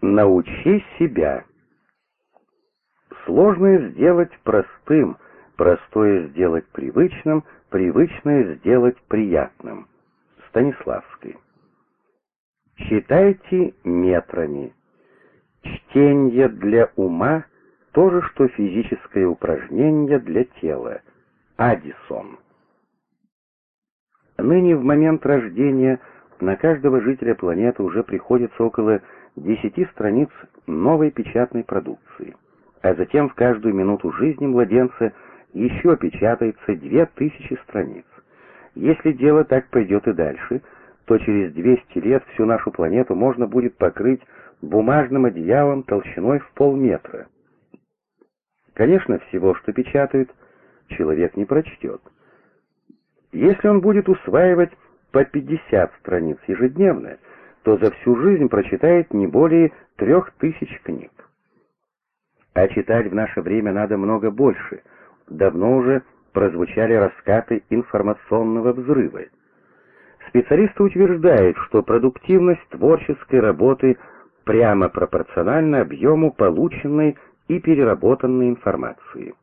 Научи себя. Сложное сделать простым, простое сделать привычным, привычное сделать приятным. Станиславский. Читайте метрами. Чтение для ума — то же, что физическое упражнение для тела. Адисон. Ныне в момент рождения на каждого жителя планеты уже приходится около 10 страниц новой печатной продукции, а затем в каждую минуту жизни младенца еще печатается 2000 страниц. Если дело так пойдет и дальше, то через 200 лет всю нашу планету можно будет покрыть бумажным одеялом толщиной в полметра. Конечно, всего, что печатают, человек не прочтет. Если он будет усваивать по 50 страниц ежедневно, то за всю жизнь прочитает не более трех тысяч книг. А читать в наше время надо много больше. Давно уже прозвучали раскаты информационного взрыва. Специалисты утверждают, что продуктивность творческой работы прямо пропорциональна объему полученной и переработанной информации.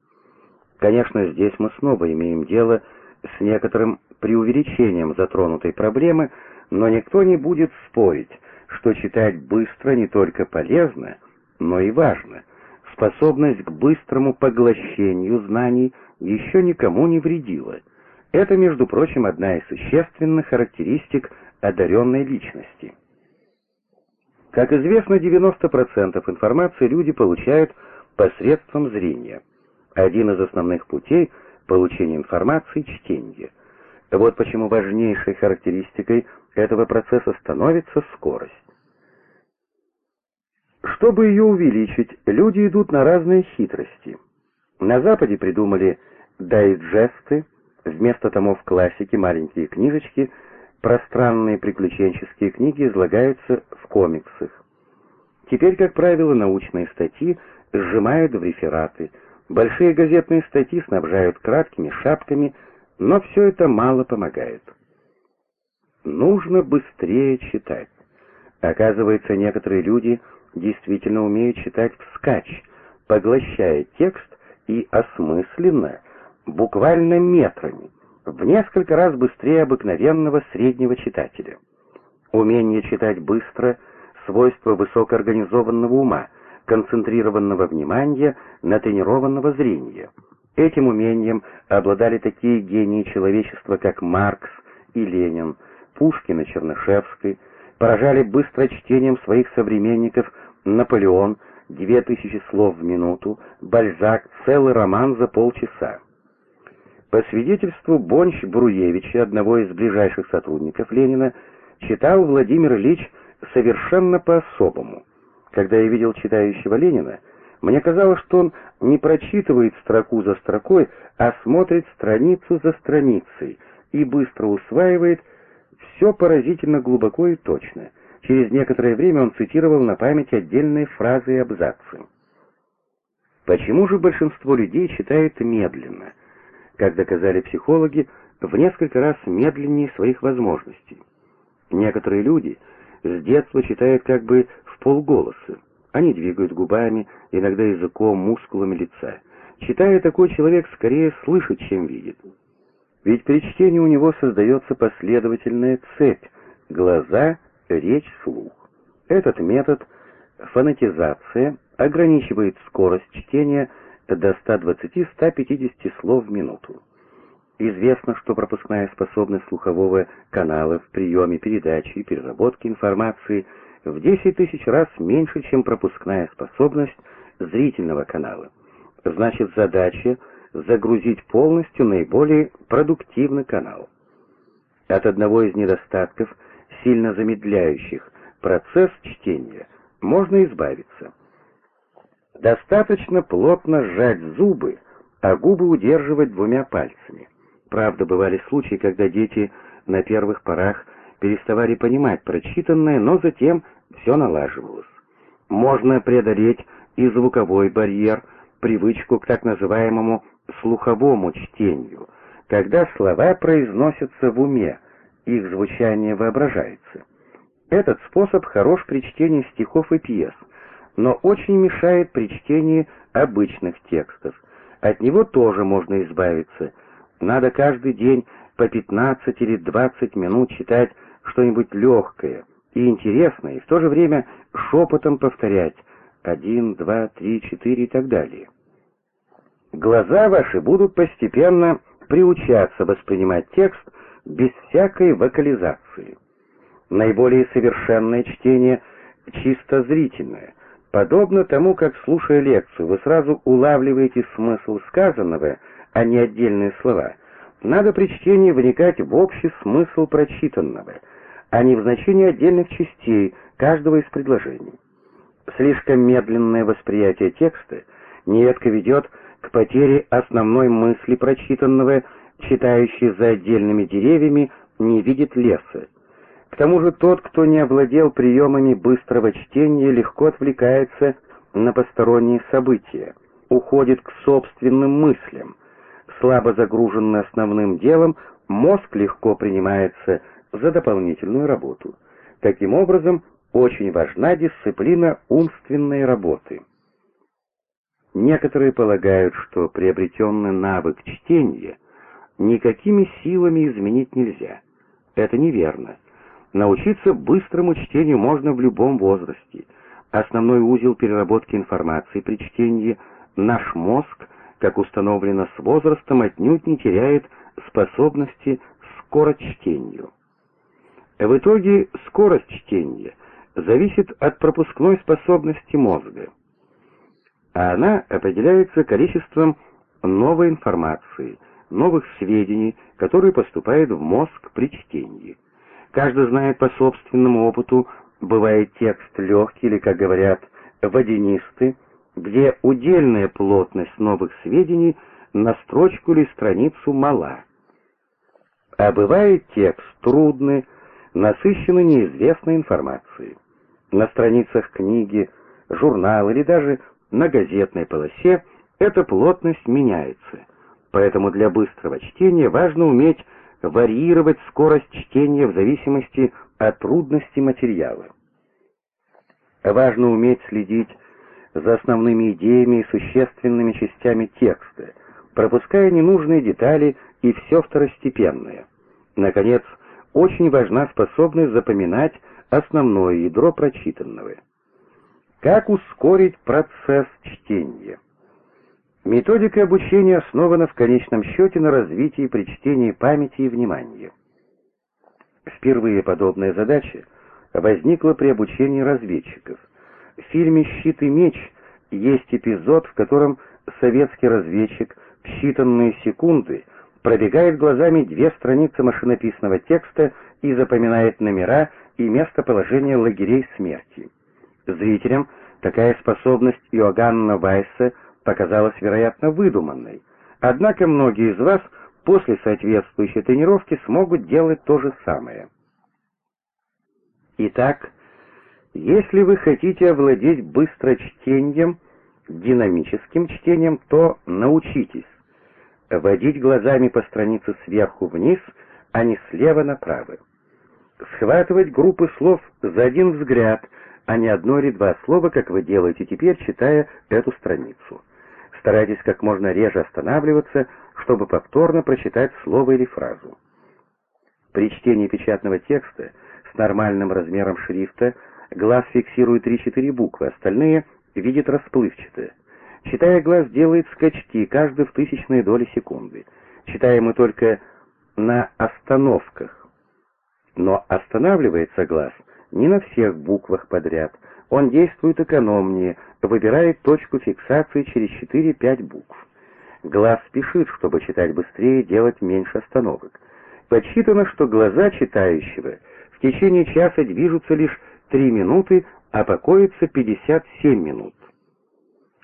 Конечно, здесь мы снова имеем дело с некоторым преувеличением затронутой проблемы, но никто не будет спорить, что читать быстро не только полезно, но и важно. Способность к быстрому поглощению знаний еще никому не вредила. Это, между прочим, одна из существенных характеристик одаренной личности. Как известно, 90% информации люди получают посредством зрения. Один из основных путей получения информации — чтение. Вот почему важнейшей характеристикой этого процесса становится скорость. Чтобы ее увеличить, люди идут на разные хитрости. На Западе придумали дайджесты, вместо томов классики маленькие книжечки, пространные приключенческие книги излагаются в комиксах. Теперь, как правило, научные статьи сжимают в рефераты, большие газетные статьи снабжают краткими шапками, но все это мало помогает. Нужно быстрее читать. Оказывается, некоторые люди действительно умеют читать вскачь, поглощая текст и осмысленно, буквально метрами, в несколько раз быстрее обыкновенного среднего читателя. Умение читать быстро — свойство высокоорганизованного ума, концентрированного внимания, натренированного зрения. Этим умением обладали такие гении человечества, как Маркс и Ленин, Пушкин и Чернышевский, поражали быстро чтением своих современников Наполеон, две тысячи слов в минуту, Бальзак, целый роман за полчаса. По свидетельству Бонч-Бруевича, одного из ближайших сотрудников Ленина, читал Владимир Ильич совершенно по-особому. Когда я видел читающего Ленина, мне казалось, что он не прочитывает строку за строкой, а смотрит страницу за страницей и быстро усваивает все поразительно глубоко и точно. Через некоторое время он цитировал на память отдельные фразы и абзацы. Почему же большинство людей читает медленно? Как доказали психологи, в несколько раз медленнее своих возможностей. Некоторые люди с детства читают как бы в полголоса. Они двигают губами, иногда языком, мускулами лица. Читая, такой человек скорее слышит, чем видит. Ведь при чтении у него создается последовательная цепь — глаза, речь, слух. Этот метод фонетизация ограничивает скорость чтения до 120-150 слов в минуту. Известно, что пропускная способность слухового канала в приеме, передачи и переработке информации в 10 тысяч раз меньше, чем пропускная способность зрительного канала. Значит, задача — загрузить полностью наиболее продуктивный канал. От одного из недостатков, сильно замедляющих процесс чтения, можно избавиться. Достаточно плотно сжать зубы, а губы удерживать двумя пальцами. Правда, бывали случаи, когда дети на первых порах переставали понимать прочитанное, но затем все налаживалось. Можно преодолеть и звуковой барьер, привычку к так называемому слуховому чтению, когда слова произносятся в уме, их звучание воображается. Этот способ хорош при чтении стихов и пьес, но очень мешает при чтении обычных текстов. От него тоже можно избавиться. Надо каждый день по 15 или 20 минут читать что-нибудь легкое и интересное, и в то же время шепотом повторять один, два, три, четыре и так далее. Глаза ваши будут постепенно приучаться воспринимать текст без всякой вокализации. Наиболее совершенное чтение чисто зрительное. Подобно тому, как, слушая лекцию, вы сразу улавливаете смысл сказанного, а не отдельные слова, надо при чтении вникать в общий смысл прочитанного, а не в значение отдельных частей каждого из предложений. Слишком медленное восприятие текста нередко ведет к потере основной мысли прочитанного, читающий за отдельными деревьями не видит леса. К тому же тот, кто не овладел приемами быстрого чтения, легко отвлекается на посторонние события, уходит к собственным мыслям. Слабо загруженный основным делом, мозг легко принимается за дополнительную работу. Таким образом, очень важна дисциплина умственной работы. Некоторые полагают, что приобретенный навык чтения никакими силами изменить нельзя. Это неверно. Научиться быстрому чтению можно в любом возрасте. Основной узел переработки информации при чтении – наш мозг, как установлено с возрастом, отнюдь не теряет способности скорочтению. В итоге скорость чтения зависит от пропускной способности мозга а она определяется количеством новой информации, новых сведений, которые поступают в мозг при чтении. Каждый знает по собственному опыту, бывает текст легкий или, как говорят, водянистый, где удельная плотность новых сведений на строчку или страницу мала. А бывает текст трудный, насыщенный неизвестной информацией. На страницах книги, журнала или даже на газетной полосе эта плотность меняется, поэтому для быстрого чтения важно уметь варьировать скорость чтения в зависимости от трудности материала. Важно уметь следить за основными идеями и существенными частями текста, пропуская ненужные детали и все второстепенное. Наконец, очень важна способность запоминать основное ядро прочитанного. Как ускорить процесс чтения? Методика обучения основана в конечном счете на развитии при чтении памяти и внимания. Впервые подобная задача возникла при обучении разведчиков. В фильме «Щит и меч» есть эпизод, в котором советский разведчик в считанные секунды пробегает глазами две страницы машинописного текста и запоминает номера и местоположение лагерей смерти. Зрителям такая способность Иоганна Вайса показалась, вероятно, выдуманной. Однако многие из вас после соответствующей тренировки смогут делать то же самое. Итак, если вы хотите овладеть быстрочтением, динамическим чтением, то научитесь водить глазами по странице сверху вниз, а не слева направо. Схватывать группы слов за один взгляд – а не одно или два слова, как вы делаете теперь, читая эту страницу. Старайтесь как можно реже останавливаться, чтобы повторно прочитать слово или фразу. При чтении печатного текста с нормальным размером шрифта глаз фиксирует 3-4 буквы, остальные видит расплывчато. Читая, глаз делает скачки, каждый в тысячные доли секунды. Читаем мы только на остановках. Но останавливается глаз не на всех буквах подряд. Он действует экономнее, выбирает точку фиксации через 4-5 букв. Глаз спешит, чтобы читать быстрее, делать меньше остановок. Подсчитано, что глаза читающего в течение часа движутся лишь 3 минуты, а покоятся 57 минут.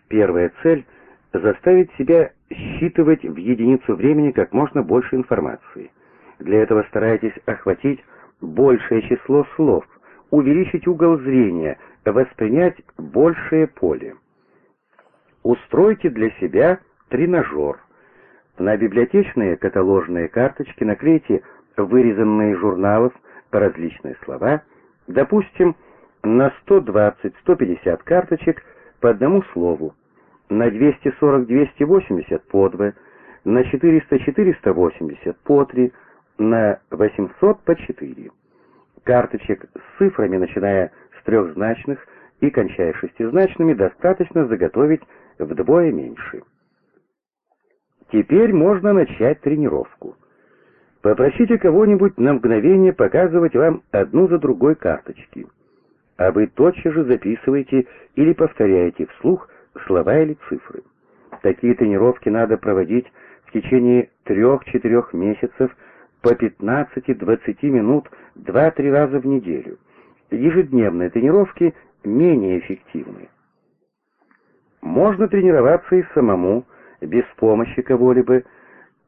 Первая цель — заставить себя считывать в единицу времени как можно больше информации. Для этого старайтесь охватить большее число слов — увеличить угол зрения, воспринять большее поле. Устройте для себя тренажер. На библиотечные каталожные карточки наклейте вырезанные журналов различные слова, Допустим, на 120-150 карточек по одному слову, на 240-280 по два, на 400-480 по три, на 800 по четыре. Карточек с цифрами, начиная с трехзначных и кончая шестизначными, достаточно заготовить вдвое меньше. Теперь можно начать тренировку. Попросите кого-нибудь на мгновение показывать вам одну за другой карточки, а вы тотчас же записываете или повторяете вслух слова или цифры. Такие тренировки надо проводить в течение трех-четырех месяцев по 15-20 минут 2-3 раза в неделю. Ежедневные тренировки менее эффективны. Можно тренироваться и самому, без помощи кого-либо.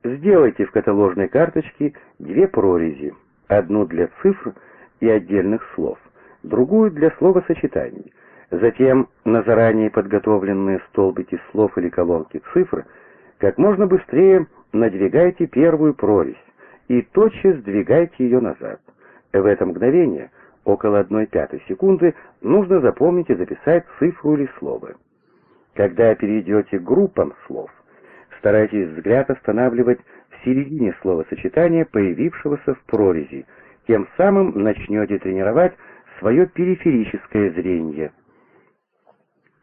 Сделайте в каталожной карточке две прорези, одну для цифр и отдельных слов, другую для словосочетаний. Затем на заранее подготовленные столбики слов или колонки цифр как можно быстрее надвигайте первую прорезь и тотчас сдвигайте ее назад. В это мгновение, около 1 пятой секунды, нужно запомнить и записать цифру или слово. Когда перейдете к группам слов, старайтесь взгляд останавливать в середине словосочетания, появившегося в прорези, тем самым начнете тренировать свое периферическое зрение.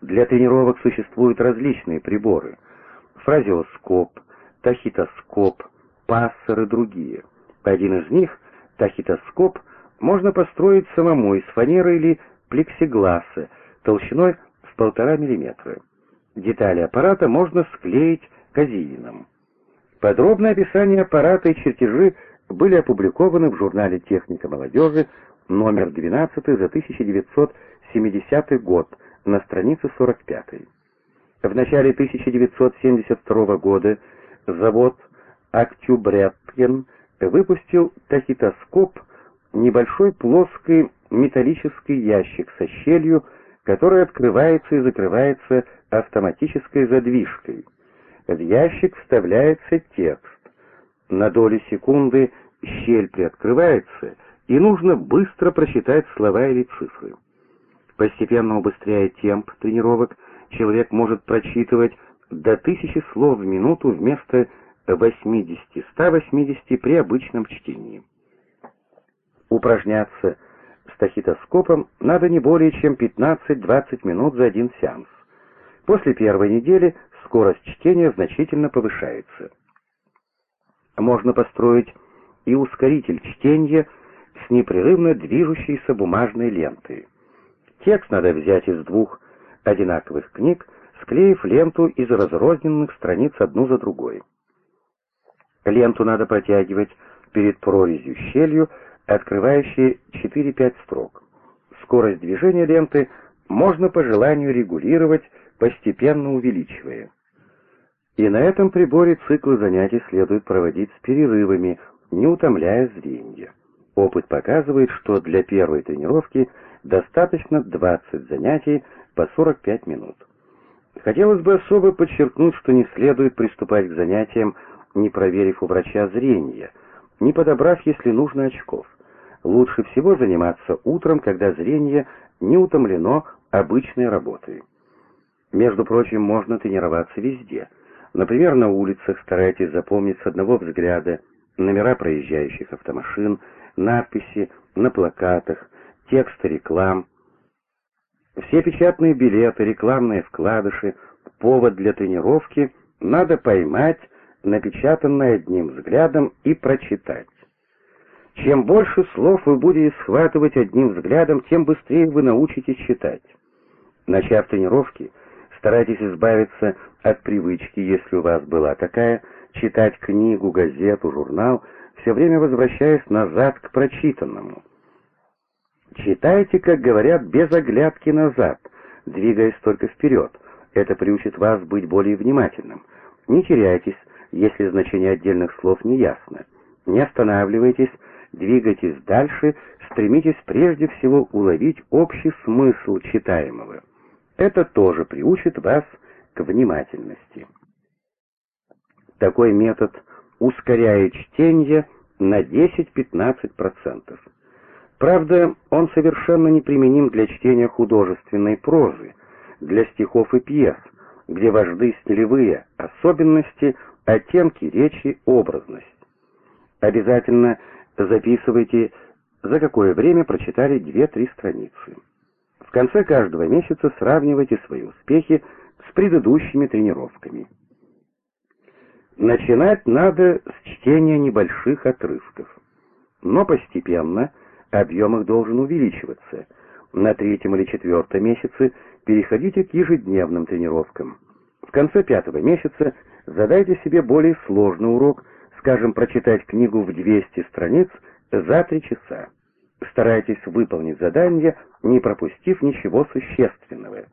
Для тренировок существуют различные приборы. Фразеоскоп, тахитоскоп, пассер и другие. Один из них, тахитоскоп, можно построить самому из фанеры или плексигласа толщиной в полтора миллиметра. Детали аппарата можно склеить казеином. Подробное описание аппарата и чертежи были опубликованы в журнале «Техника молодежи» номер 12 за 1970 год на странице 45. В начале 1972 года завод «Актюбряткен» выпустил тахитоскоп, небольшой плоский металлический ящик со щелью, который открывается и закрывается автоматической задвижкой. В ящик вставляется текст. На доли секунды щель приоткрывается, и нужно быстро прочитать слова или цифры. Постепенно убыстряя темп тренировок, человек может прочитывать до тысячи слов в минуту вместо 80-180 при обычном чтении. Упражняться с тахитоскопом надо не более чем 15-20 минут за один сеанс. После первой недели скорость чтения значительно повышается. Можно построить и ускоритель чтения с непрерывно движущейся бумажной лентой. Текст надо взять из двух одинаковых книг, склеив ленту из разрозненных страниц одну за другой. Ленту надо протягивать перед прорезью щелью, открывающей 4-5 строк. Скорость движения ленты можно по желанию регулировать, постепенно увеличивая. И на этом приборе циклы занятий следует проводить с перерывами, не утомляя зрение. Опыт показывает, что для первой тренировки достаточно 20 занятий по 45 минут. Хотелось бы особо подчеркнуть, что не следует приступать к занятиям, не проверив у врача зрение, не подобрав, если нужно, очков. Лучше всего заниматься утром, когда зрение не утомлено обычной работой. Между прочим, можно тренироваться везде. Например, на улицах старайтесь запомнить с одного взгляда номера проезжающих автомашин, надписи на плакатах, тексты реклам. Все печатные билеты, рекламные вкладыши, повод для тренировки надо поймать, напечатанное одним взглядом и прочитать. Чем больше слов вы будете схватывать одним взглядом, тем быстрее вы научитесь читать. Начав тренировки, старайтесь избавиться от привычки, если у вас была такая, читать книгу, газету, журнал, все время возвращаясь назад к прочитанному. Читайте, как говорят, без оглядки назад, двигаясь только вперед. Это приучит вас быть более внимательным. Не теряйтесь, если значение отдельных слов не ясно. Не останавливайтесь, двигайтесь дальше, стремитесь прежде всего уловить общий смысл читаемого. Это тоже приучит вас к внимательности. Такой метод ускоряет чтение на 10-15%. Правда, он совершенно неприменим для чтения художественной прозы, для стихов и пьес, где важны стилевые особенности, оттенки речи, образность. Обязательно записывайте, за какое время прочитали 2-3 страницы. В конце каждого месяца сравнивайте свои успехи с предыдущими тренировками. Начинать надо с чтения небольших отрывков, но постепенно объем их должен увеличиваться. На третьем или четвертом месяце переходите к ежедневным тренировкам. В конце пятого месяца задайте себе более сложный урок, скажем, прочитать книгу в 200 страниц за 3 часа. Старайтесь выполнить задание, не пропустив ничего существенного.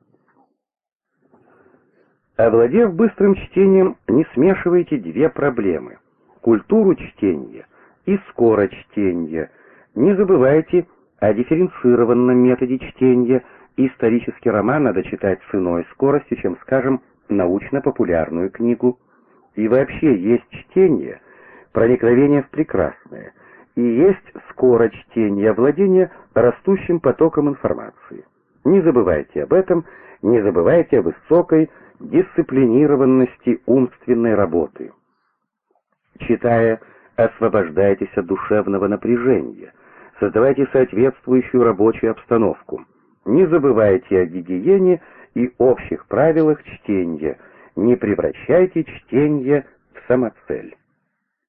Овладев быстрым чтением, не смешивайте две проблемы — культуру чтения и скорочтения. Не забывайте о дифференцированном методе чтения. Исторический роман надо читать с иной скоростью, чем, скажем, научно-популярную книгу. И вообще есть чтение, проникновение в прекрасное, и есть скорочтение, владение растущим потоком информации. Не забывайте об этом, не забывайте о высокой дисциплинированности умственной работы. Читая, освобождайтесь от душевного напряжения, создавайте соответствующую рабочую обстановку. Не забывайте о гигиене и общих правилах чтения, не превращайте чтение в самоцель.